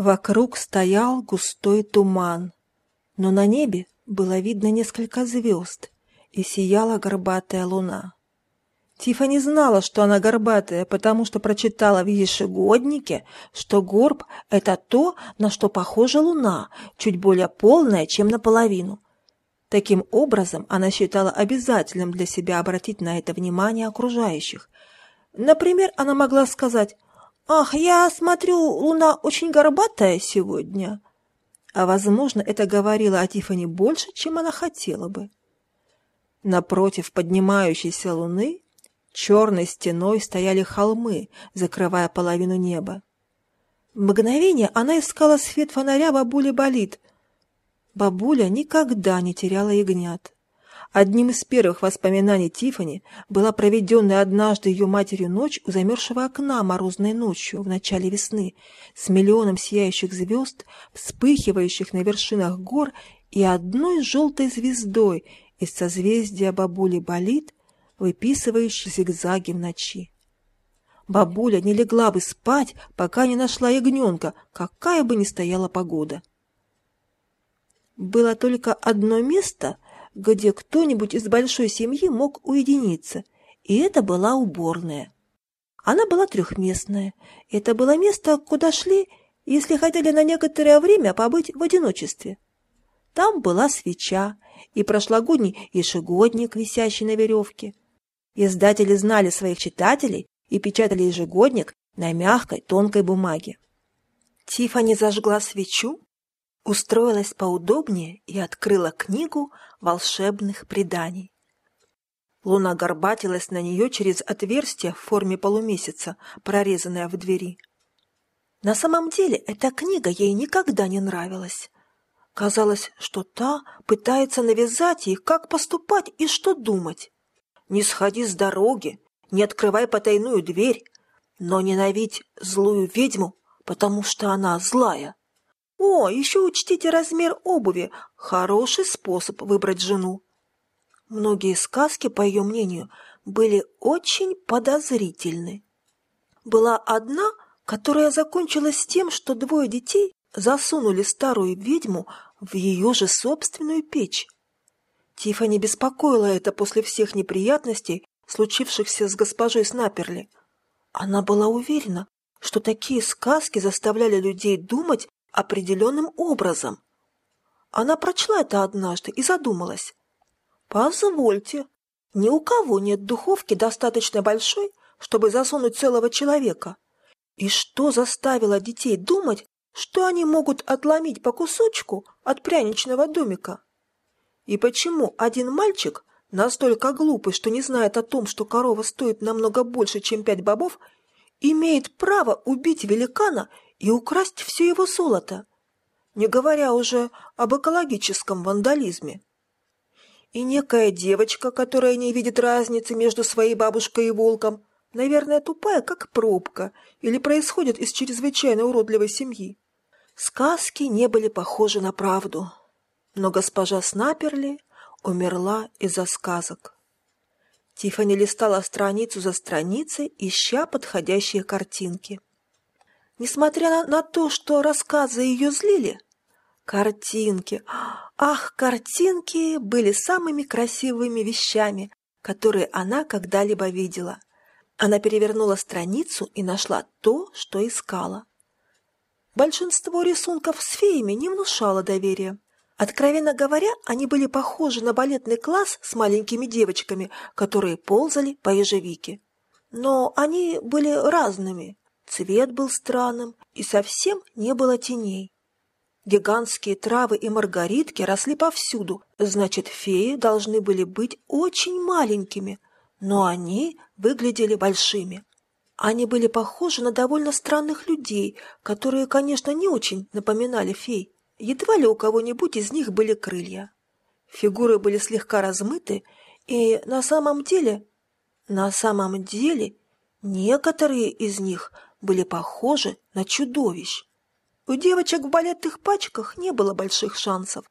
Вокруг стоял густой туман, но на небе было видно несколько звезд, и сияла горбатая луна. Тифа знала, что она горбатая, потому что прочитала в ежегоднике, что горб – это то, на что похожа луна, чуть более полная, чем наполовину. Таким образом, она считала обязательным для себя обратить на это внимание окружающих. Например, она могла сказать «Ах, я смотрю, луна очень горбатая сегодня». А, возможно, это говорило о Тифани больше, чем она хотела бы. Напротив поднимающейся луны Черной стеной стояли холмы, закрывая половину неба. В мгновение она искала свет фонаря бабули болит. Бабуля никогда не теряла ягнят. Одним из первых воспоминаний Тифани была проведенная однажды ее матерью ночь у замерзшего окна морозной ночью в начале весны с миллионом сияющих звезд, вспыхивающих на вершинах гор и одной желтой звездой из созвездия бабули болит, выписывающий зигзаги в ночи. Бабуля не легла бы спать, пока не нашла ягненка, какая бы ни стояла погода. Было только одно место, где кто-нибудь из большой семьи мог уединиться, и это была уборная. Она была трехместная. Это было место, куда шли, если хотели на некоторое время побыть в одиночестве. Там была свеча и прошлогодний ежегодник, висящий на веревке. Издатели знали своих читателей и печатали ежегодник на мягкой, тонкой бумаге. Тифани зажгла свечу, устроилась поудобнее и открыла книгу волшебных преданий. Луна горбатилась на нее через отверстие в форме полумесяца, прорезанное в двери. На самом деле эта книга ей никогда не нравилась. Казалось, что та пытается навязать ей, как поступать и что думать. Не сходи с дороги, не открывай потайную дверь, но ненавидь злую ведьму, потому что она злая. О, еще учтите размер обуви, хороший способ выбрать жену. Многие сказки, по ее мнению, были очень подозрительны. Была одна, которая закончилась тем, что двое детей засунули старую ведьму в ее же собственную печь. Тифани беспокоила это после всех неприятностей, случившихся с госпожой Снаперли. Она была уверена, что такие сказки заставляли людей думать определенным образом. Она прочла это однажды и задумалась. «Позвольте, ни у кого нет духовки достаточно большой, чтобы засунуть целого человека. И что заставило детей думать, что они могут отломить по кусочку от пряничного домика?» И почему один мальчик, настолько глупый, что не знает о том, что корова стоит намного больше, чем пять бобов, имеет право убить великана и украсть все его золото, не говоря уже об экологическом вандализме? И некая девочка, которая не видит разницы между своей бабушкой и волком, наверное, тупая, как пробка, или происходит из чрезвычайно уродливой семьи. Сказки не были похожи на правду но госпожа Снаперли умерла из-за сказок. Тиффани листала страницу за страницей, ища подходящие картинки. Несмотря на, на то, что рассказы ее злили, картинки, ах, картинки были самыми красивыми вещами, которые она когда-либо видела. Она перевернула страницу и нашла то, что искала. Большинство рисунков с феями не внушало доверия. Откровенно говоря, они были похожи на балетный класс с маленькими девочками, которые ползали по ежевике. Но они были разными. Цвет был странным, и совсем не было теней. Гигантские травы и маргаритки росли повсюду, значит, феи должны были быть очень маленькими, но они выглядели большими. Они были похожи на довольно странных людей, которые, конечно, не очень напоминали фей. Едва ли у кого-нибудь из них были крылья. Фигуры были слегка размыты, и на самом деле, на самом деле, некоторые из них были похожи на чудовищ. У девочек в балетных пачках не было больших шансов.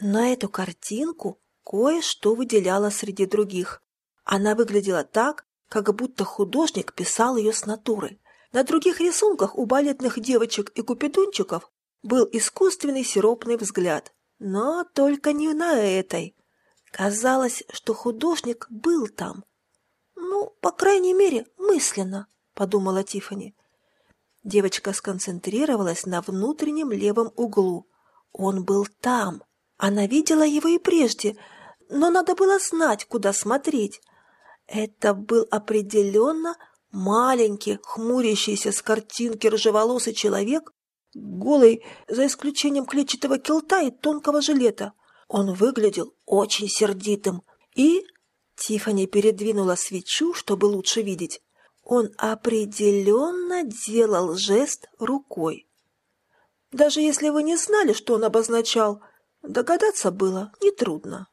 На эту картинку кое-что выделяло среди других. Она выглядела так, как будто художник писал ее с натуры. На других рисунках у балетных девочек и купидончиков был искусственный сиропный взгляд, но только не на этой. Казалось, что художник был там. Ну, по крайней мере, мысленно, подумала Тифани. Девочка сконцентрировалась на внутреннем левом углу. Он был там. Она видела его и прежде, но надо было знать, куда смотреть. Это был определенно Маленький, хмурящийся с картинки рыжеволосый человек, голый, за исключением клетчатого килта и тонкого жилета. Он выглядел очень сердитым. И Тифани передвинула свечу, чтобы лучше видеть. Он определенно делал жест рукой. Даже если вы не знали, что он обозначал, догадаться было нетрудно.